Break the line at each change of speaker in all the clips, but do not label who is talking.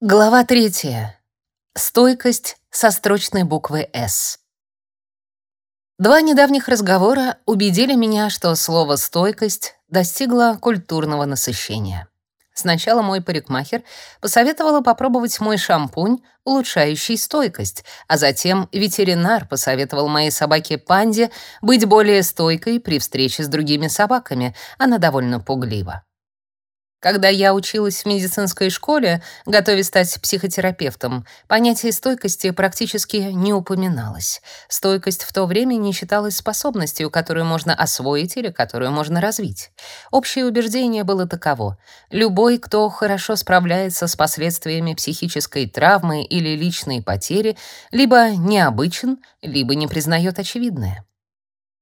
Глава третья. Стойкость со строчной буквы «С». Два недавних разговора убедили меня, что слово «стойкость» достигло культурного насыщения. Сначала мой парикмахер посоветовала попробовать мой шампунь, улучшающий стойкость, а затем ветеринар посоветовал моей собаке Панде быть более стойкой при встрече с другими собаками, она довольно пуглива. Когда я училась в медицинской школе, готовясь стать психотерапевтом, понятие стойкости практически не упоминалось. Стойкость в то время не считалась способностью, которую можно освоить или которую можно развить. Общее убеждение было таково: любой, кто хорошо справляется с последствиями психической травмы или личной потери, либо необычен, либо не признает очевидное.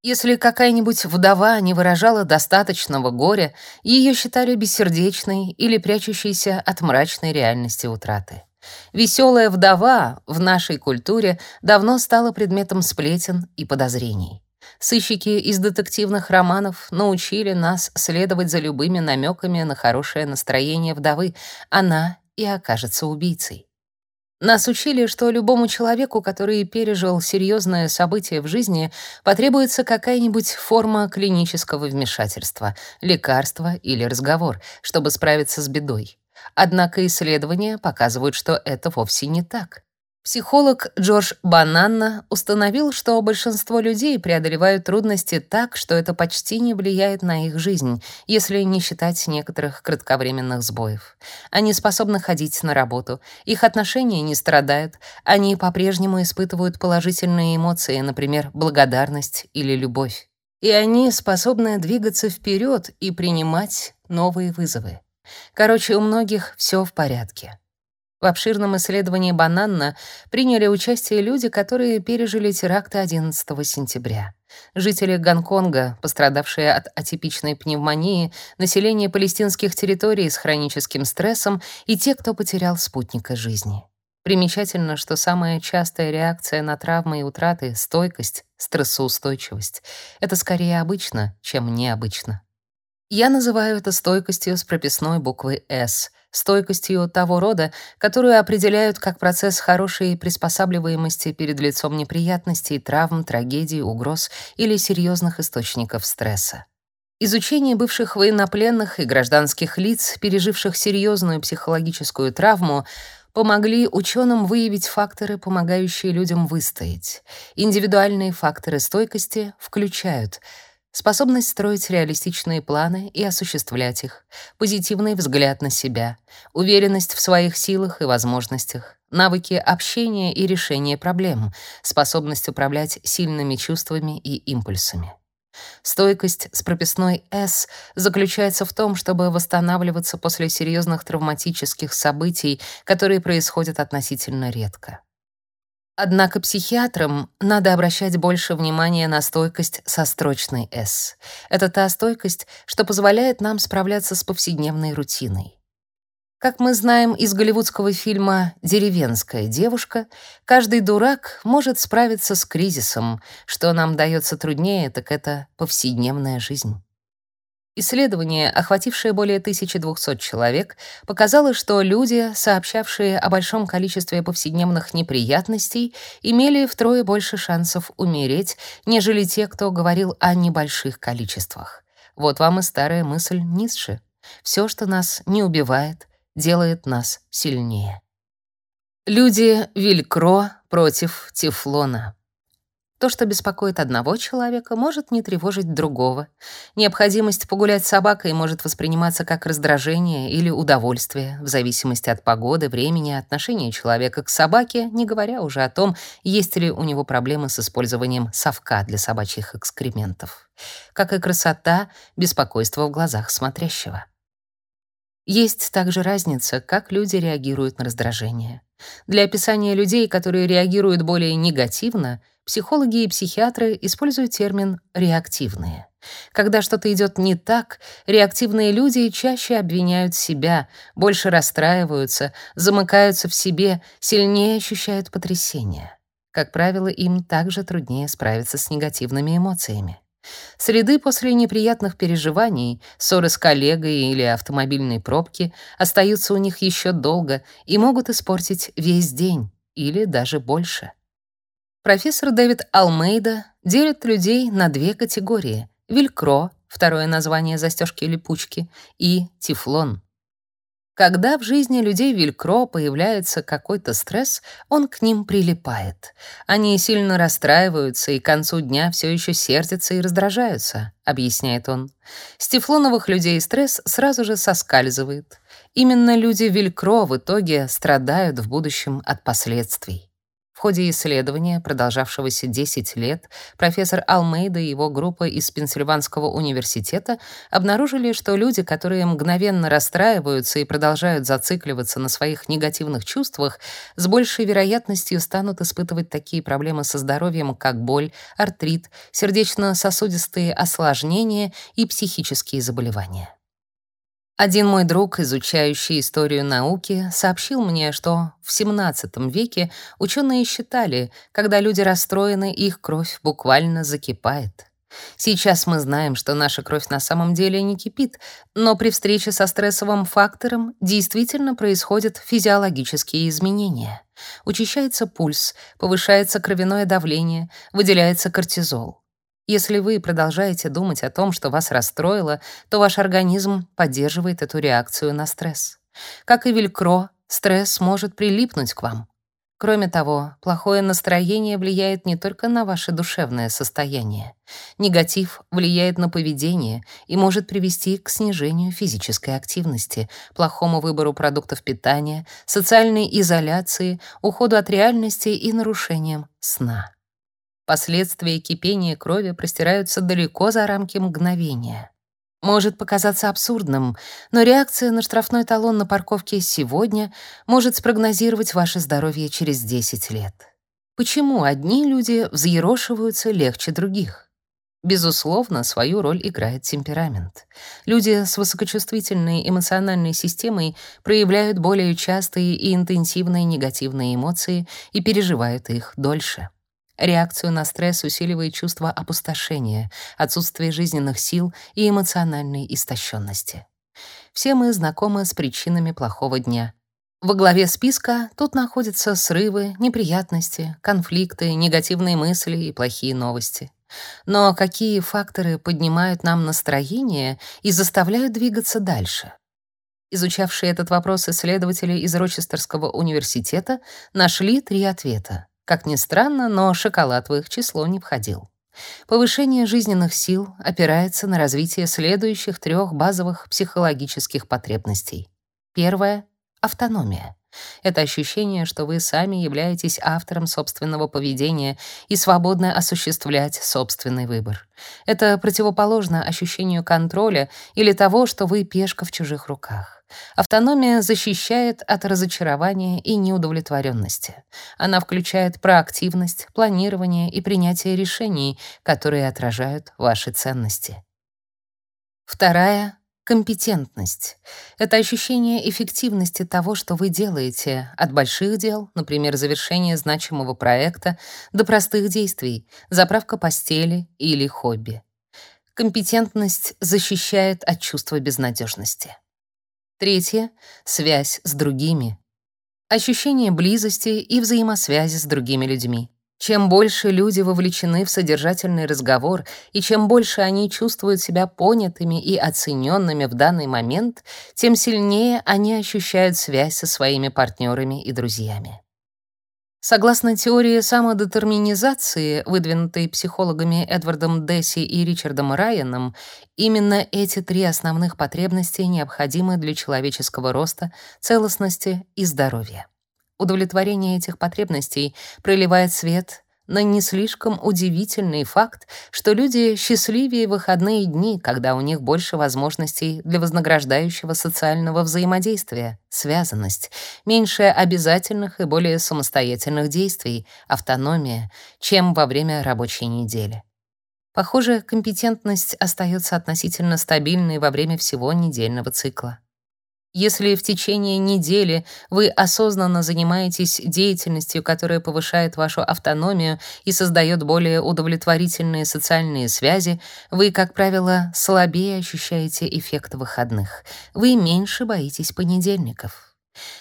Если какая-нибудь вдова не выражала достаточного горя, ее считали бессердечной или прячущейся от мрачной реальности утраты. Веселая вдова в нашей культуре давно стала предметом сплетен и подозрений. Сыщики из детективных романов научили нас следовать за любыми намеками на хорошее настроение вдовы. Она и окажется убийцей. Нас учили, что любому человеку, который пережил серьезное событие в жизни, потребуется какая-нибудь форма клинического вмешательства, лекарство или разговор, чтобы справиться с бедой. Однако исследования показывают, что это вовсе не так. Психолог Джордж Бананна установил, что большинство людей преодолевают трудности так, что это почти не влияет на их жизнь, если не считать некоторых кратковременных сбоев. Они способны ходить на работу, их отношения не страдают, они по-прежнему испытывают положительные эмоции, например, благодарность или любовь. И они способны двигаться вперед и принимать новые вызовы. Короче, у многих все в порядке. В обширном исследовании Бананна приняли участие люди, которые пережили теракты 11 сентября. Жители Гонконга, пострадавшие от атипичной пневмонии, население палестинских территорий с хроническим стрессом и те, кто потерял спутника жизни. Примечательно, что самая частая реакция на травмы и утраты — стойкость, стрессоустойчивость. Это скорее обычно, чем необычно. Я называю это стойкостью с прописной буквы «С», стойкостью того рода, которую определяют как процесс хорошей приспосабливаемости перед лицом неприятностей, травм, трагедий, угроз или серьезных источников стресса. Изучение бывших военнопленных и гражданских лиц, переживших серьезную психологическую травму, помогли ученым выявить факторы, помогающие людям выстоять. Индивидуальные факторы стойкости включают — способность строить реалистичные планы и осуществлять их, позитивный взгляд на себя, уверенность в своих силах и возможностях, навыки общения и решения проблем, способность управлять сильными чувствами и импульсами. Стойкость с прописной «С» заключается в том, чтобы восстанавливаться после серьезных травматических событий, которые происходят относительно редко. Однако психиатрам надо обращать больше внимания на стойкость со строчной «С». Это та стойкость, что позволяет нам справляться с повседневной рутиной. Как мы знаем из голливудского фильма «Деревенская девушка», каждый дурак может справиться с кризисом. Что нам дается труднее, так это повседневная жизнь. Исследование, охватившее более 1200 человек, показало, что люди, сообщавшие о большом количестве повседневных неприятностей, имели втрое больше шансов умереть, нежели те, кто говорил о небольших количествах. Вот вам и старая мысль Ницше. Все, что нас не убивает, делает нас сильнее. Люди Вилькро против Тефлона. То, что беспокоит одного человека, может не тревожить другого. Необходимость погулять с собакой может восприниматься как раздражение или удовольствие, в зависимости от погоды, времени, отношения человека к собаке, не говоря уже о том, есть ли у него проблемы с использованием совка для собачьих экскрементов. Как и красота, беспокойство в глазах смотрящего. Есть также разница, как люди реагируют на раздражение. Для описания людей, которые реагируют более негативно, психологи и психиатры используют термин «реактивные». Когда что-то идет не так, реактивные люди чаще обвиняют себя, больше расстраиваются, замыкаются в себе, сильнее ощущают потрясение. Как правило, им также труднее справиться с негативными эмоциями. Среды после неприятных переживаний, ссоры с коллегой или автомобильной пробки остаются у них еще долго и могут испортить весь день или даже больше. Профессор Дэвид Алмейда делит людей на две категории: велькро, второе название застежки липучки, и тефлон. Когда в жизни людей Велькро появляется какой-то стресс, он к ним прилипает. Они сильно расстраиваются и к концу дня все еще сердятся и раздражаются, объясняет он. С тефлоновых людей стресс сразу же соскальзывает. Именно люди Велькро в итоге страдают в будущем от последствий. В ходе исследования, продолжавшегося 10 лет, профессор Алмейда и его группа из Пенсильванского университета обнаружили, что люди, которые мгновенно расстраиваются и продолжают зацикливаться на своих негативных чувствах, с большей вероятностью станут испытывать такие проблемы со здоровьем, как боль, артрит, сердечно-сосудистые осложнения и психические заболевания. Один мой друг, изучающий историю науки, сообщил мне, что в XVII веке ученые считали, когда люди расстроены, их кровь буквально закипает. Сейчас мы знаем, что наша кровь на самом деле не кипит, но при встрече со стрессовым фактором действительно происходят физиологические изменения. Учащается пульс, повышается кровяное давление, выделяется кортизол. Если вы продолжаете думать о том, что вас расстроило, то ваш организм поддерживает эту реакцию на стресс. Как и велькро, стресс может прилипнуть к вам. Кроме того, плохое настроение влияет не только на ваше душевное состояние. Негатив влияет на поведение и может привести к снижению физической активности, плохому выбору продуктов питания, социальной изоляции, уходу от реальности и нарушениям сна. Последствия кипения крови простираются далеко за рамки мгновения. Может показаться абсурдным, но реакция на штрафной талон на парковке сегодня может спрогнозировать ваше здоровье через 10 лет. Почему одни люди взъерошиваются легче других? Безусловно, свою роль играет темперамент. Люди с высокочувствительной эмоциональной системой проявляют более частые и интенсивные негативные эмоции и переживают их дольше. Реакцию на стресс усиливает чувство опустошения, отсутствие жизненных сил и эмоциональной истощенности. Все мы знакомы с причинами плохого дня. Во главе списка тут находятся срывы, неприятности, конфликты, негативные мысли и плохие новости. Но какие факторы поднимают нам настроение и заставляют двигаться дальше? Изучавшие этот вопрос исследователи из Рочестерского университета нашли три ответа. Как ни странно, но шоколад в их число не входил. Повышение жизненных сил опирается на развитие следующих трех базовых психологических потребностей. Первое — автономия. Это ощущение, что вы сами являетесь автором собственного поведения и свободны осуществлять собственный выбор. Это противоположно ощущению контроля или того, что вы пешка в чужих руках. Автономия защищает от разочарования и неудовлетворенности. Она включает проактивность, планирование и принятие решений, которые отражают ваши ценности. Вторая — компетентность. Это ощущение эффективности того, что вы делаете, от больших дел, например, завершения значимого проекта, до простых действий, заправка постели или хобби. Компетентность защищает от чувства безнадежности. Третье — связь с другими. Ощущение близости и взаимосвязи с другими людьми. Чем больше люди вовлечены в содержательный разговор и чем больше они чувствуют себя понятыми и оцененными в данный момент, тем сильнее они ощущают связь со своими партнерами и друзьями. Согласно теории самодетерминизации, выдвинутой психологами Эдвардом Десси и Ричардом Райаном, именно эти три основных потребности необходимы для человеческого роста, целостности и здоровья. Удовлетворение этих потребностей проливает свет на не слишком удивительный факт, что люди счастливее выходные дни, когда у них больше возможностей для вознаграждающего социального взаимодействия, связанность, меньше обязательных и более самостоятельных действий, автономия, чем во время рабочей недели. Похоже, компетентность остается относительно стабильной во время всего недельного цикла. Если в течение недели вы осознанно занимаетесь деятельностью, которая повышает вашу автономию и создает более удовлетворительные социальные связи, вы, как правило, слабее ощущаете эффект выходных. Вы меньше боитесь понедельников.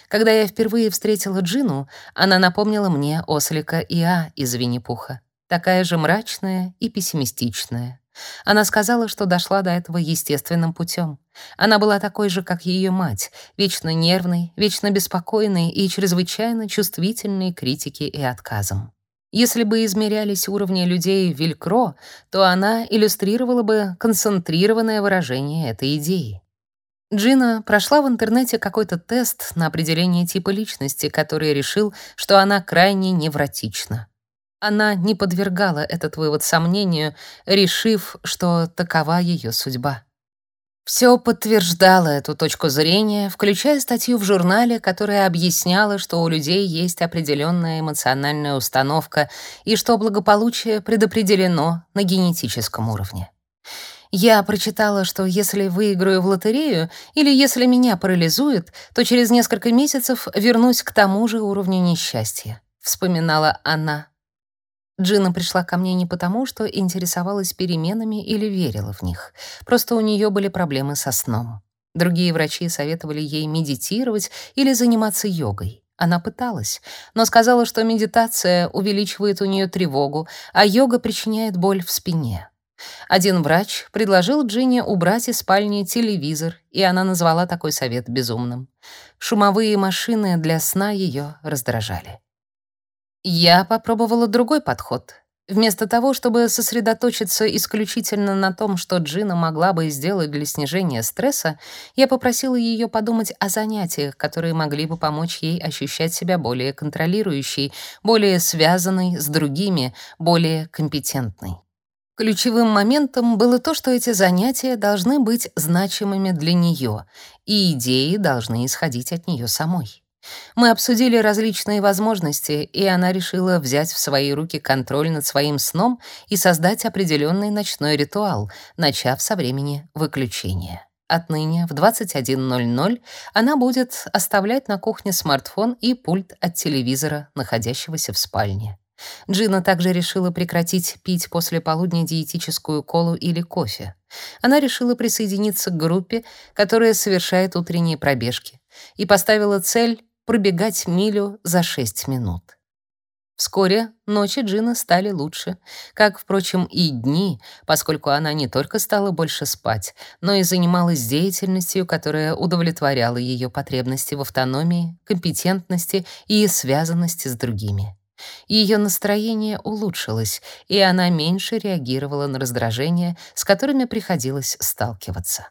Когда я впервые встретила Джину, она напомнила мне ослика Иа из Винни-Пуха. Такая же мрачная и пессимистичная. Она сказала, что дошла до этого естественным путем. Она была такой же, как ее мать, вечно нервной, вечно беспокойной и чрезвычайно чувствительной к критике и отказам. Если бы измерялись уровни людей в Вилькро, то она иллюстрировала бы концентрированное выражение этой идеи. Джина прошла в интернете какой-то тест на определение типа личности, который решил, что она крайне невротична. Она не подвергала этот вывод сомнению, решив, что такова ее судьба. Все подтверждало эту точку зрения, включая статью в журнале, которая объясняла, что у людей есть определенная эмоциональная установка и что благополучие предопределено на генетическом уровне. Я прочитала, что если выиграю в лотерею или если меня парализует, то через несколько месяцев вернусь к тому же уровню несчастья, вспоминала она. Джина пришла ко мне не потому, что интересовалась переменами или верила в них. Просто у нее были проблемы со сном. Другие врачи советовали ей медитировать или заниматься йогой. Она пыталась, но сказала, что медитация увеличивает у нее тревогу, а йога причиняет боль в спине. Один врач предложил Джине убрать из спальни телевизор, и она назвала такой совет безумным. Шумовые машины для сна ее раздражали. Я попробовала другой подход. Вместо того, чтобы сосредоточиться исключительно на том, что Джина могла бы сделать для снижения стресса, я попросила ее подумать о занятиях, которые могли бы помочь ей ощущать себя более контролирующей, более связанной с другими, более компетентной. Ключевым моментом было то, что эти занятия должны быть значимыми для нее, и идеи должны исходить от нее самой. Мы обсудили различные возможности, и она решила взять в свои руки контроль над своим сном и создать определенный ночной ритуал, начав со времени выключения. Отныне в 21:00 она будет оставлять на кухне смартфон и пульт от телевизора, находящегося в спальне. Джина также решила прекратить пить после полудня диетическую колу или кофе. Она решила присоединиться к группе, которая совершает утренние пробежки, и поставила цель пробегать милю за 6 минут. Вскоре ночи Джина стали лучше, как, впрочем, и дни, поскольку она не только стала больше спать, но и занималась деятельностью, которая удовлетворяла ее потребности в автономии, компетентности и связанности с другими. Ее настроение улучшилось, и она меньше реагировала на раздражения, с которыми приходилось сталкиваться.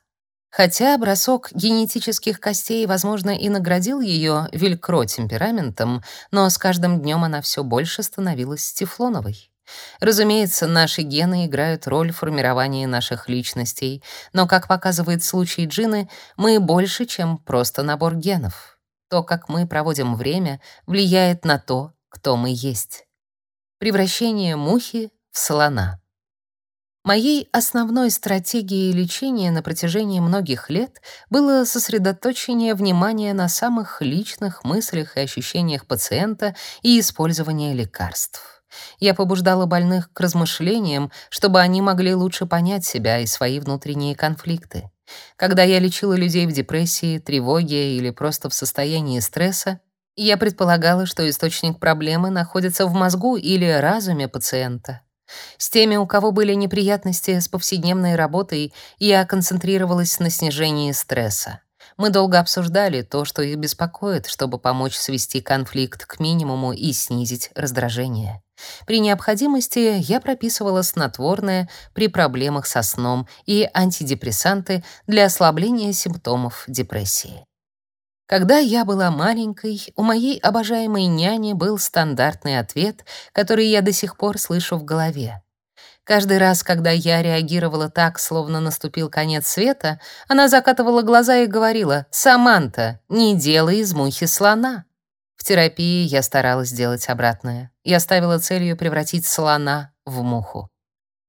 Хотя бросок генетических костей, возможно, и наградил ее велькро темпераментом, но с каждым днем она все больше становилась тефлоновой. Разумеется, наши гены играют роль в формировании наших личностей, но, как показывает случай Джины, мы больше, чем просто набор генов. То, как мы проводим время, влияет на то, кто мы есть. Превращение мухи в слона. Моей основной стратегией лечения на протяжении многих лет было сосредоточение внимания на самых личных мыслях и ощущениях пациента и использование лекарств. Я побуждала больных к размышлениям, чтобы они могли лучше понять себя и свои внутренние конфликты. Когда я лечила людей в депрессии, тревоге или просто в состоянии стресса, я предполагала, что источник проблемы находится в мозгу или разуме пациента. С теми, у кого были неприятности с повседневной работой, я концентрировалась на снижении стресса. Мы долго обсуждали то, что их беспокоит, чтобы помочь свести конфликт к минимуму и снизить раздражение. При необходимости я прописывала снотворное при проблемах со сном и антидепрессанты для ослабления симптомов депрессии. Когда я была маленькой, у моей обожаемой няни был стандартный ответ, который я до сих пор слышу в голове. Каждый раз, когда я реагировала так, словно наступил конец света, она закатывала глаза и говорила «Саманта, не делай из мухи слона». В терапии я старалась сделать обратное. Я ставила целью превратить слона в муху.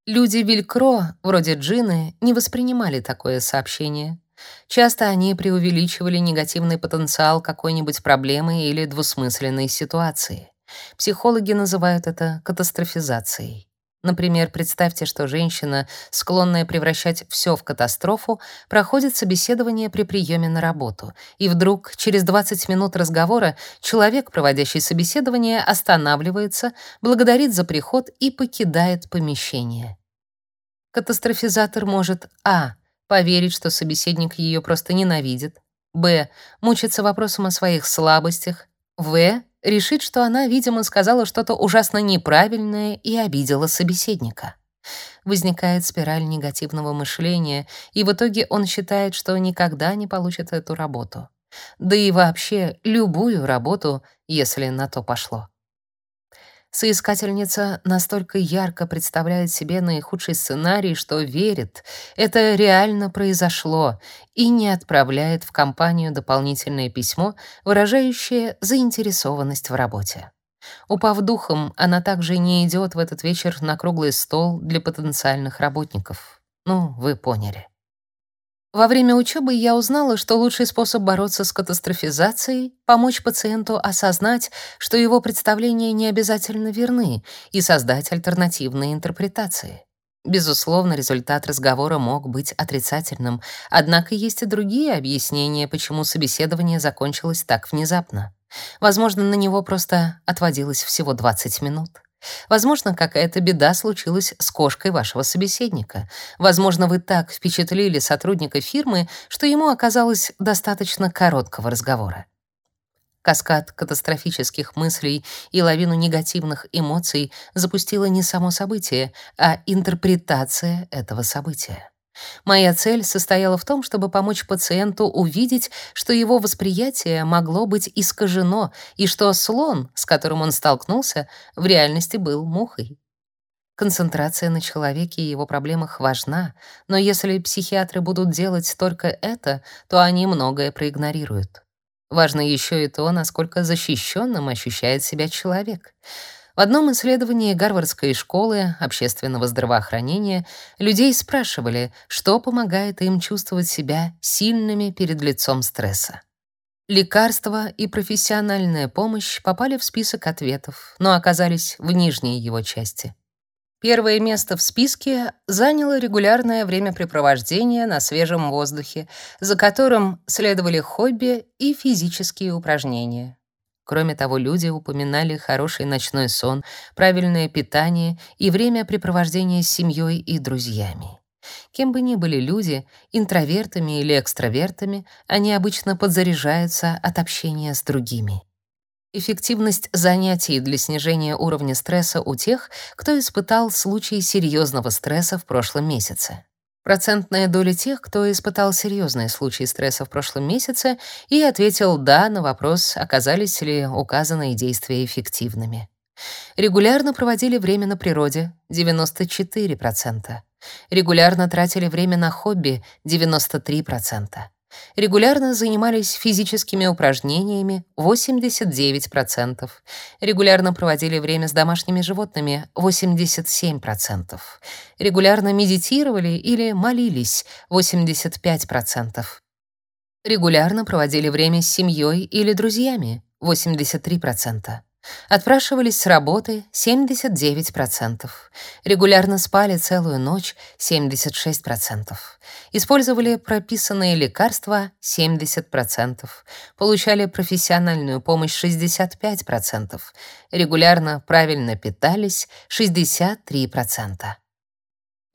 Люди Вилькро, вроде Джины, не воспринимали такое сообщение. Часто они преувеличивали негативный потенциал какой-нибудь проблемы или двусмысленной ситуации. Психологи называют это катастрофизацией. Например, представьте, что женщина, склонная превращать все в катастрофу, проходит собеседование при приеме на работу, и вдруг через 20 минут разговора человек, проводящий собеседование, останавливается, благодарит за приход и покидает помещение. Катастрофизатор может а. Поверить, что собеседник ее просто ненавидит, б. мучиться вопросом о своих слабостях, в решит, что она, видимо, сказала что-то ужасно неправильное и обидела собеседника. Возникает спираль негативного мышления, и в итоге он считает, что никогда не получит эту работу. Да и вообще любую работу, если на то пошло. Соискательница настолько ярко представляет себе наихудший сценарий, что верит, это реально произошло, и не отправляет в компанию дополнительное письмо, выражающее заинтересованность в работе. Упав духом, она также не идет в этот вечер на круглый стол для потенциальных работников. Ну, вы поняли. Во время учебы я узнала, что лучший способ бороться с катастрофизацией — помочь пациенту осознать, что его представления не обязательно верны, и создать альтернативные интерпретации. Безусловно, результат разговора мог быть отрицательным, однако есть и другие объяснения, почему собеседование закончилось так внезапно. Возможно, на него просто отводилось всего 20 минут. Возможно, какая-то беда случилась с кошкой вашего собеседника. Возможно, вы так впечатлили сотрудника фирмы, что ему оказалось достаточно короткого разговора. Каскад катастрофических мыслей и лавину негативных эмоций запустило не само событие, а интерпретация этого события. Моя цель состояла в том, чтобы помочь пациенту увидеть, что его восприятие могло быть искажено и что слон, с которым он столкнулся, в реальности был мухой. Концентрация на человеке и его проблемах важна, но если психиатры будут делать только это, то они многое проигнорируют. Важно еще и то, насколько защищенным ощущает себя человек. В одном исследовании Гарвардской школы общественного здравоохранения людей спрашивали, что помогает им чувствовать себя сильными перед лицом стресса. Лекарства и профессиональная помощь попали в список ответов, но оказались в нижней его части. Первое место в списке заняло регулярное времяпрепровождение на свежем воздухе, за которым следовали хобби и физические упражнения. Кроме того, люди упоминали хороший ночной сон, правильное питание и времяпрепровождение с семьей и друзьями. Кем бы ни были люди, интровертами или экстравертами, они обычно подзаряжаются от общения с другими. Эффективность занятий для снижения уровня стресса у тех, кто испытал случаи серьезного стресса в прошлом месяце. Процентная доля тех, кто испытал серьезные случаи стресса в прошлом месяце и ответил «да» на вопрос, оказались ли указанные действия эффективными. Регулярно проводили время на природе — 94%. Регулярно тратили время на хобби — 93%. Регулярно занимались физическими упражнениями 89%. Регулярно проводили время с домашними животными 87%. Регулярно медитировали или молились 85%. Регулярно проводили время с семьей или друзьями 83%. Отпрашивались с работы 79%. Регулярно спали целую ночь 76%. Использовали прописанные лекарства 70%. Получали профессиональную помощь 65%. Регулярно правильно питались 63%.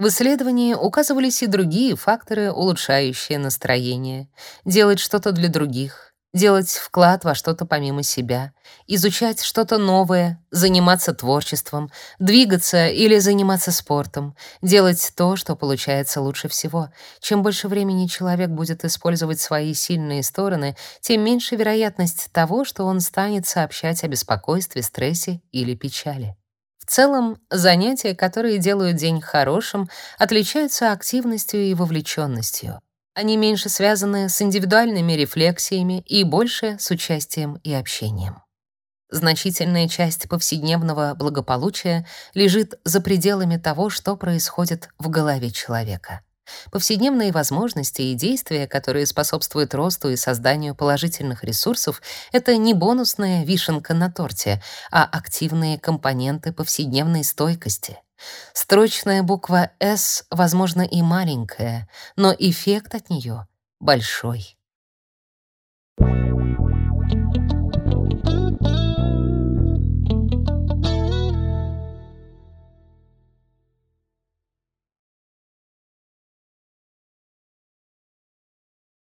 В исследовании указывались и другие факторы, улучшающие настроение. Делать что-то для других, делать вклад во что-то помимо себя, изучать что-то новое, заниматься творчеством, двигаться или заниматься спортом, делать то, что получается лучше всего. Чем больше времени человек будет использовать свои сильные стороны, тем меньше вероятность того, что он станет сообщать о беспокойстве, стрессе или печали. В целом, занятия, которые делают день хорошим, отличаются активностью и вовлеченностью. Они меньше связаны с индивидуальными рефлексиями и больше с участием и общением. Значительная часть повседневного благополучия лежит за пределами того, что происходит в голове человека. Повседневные возможности и действия, которые способствуют росту и созданию положительных ресурсов, это не бонусная вишенка на торте, а активные компоненты повседневной стойкости. Строчная буква «С», возможно, и маленькая, но эффект от нее большой. Thank you.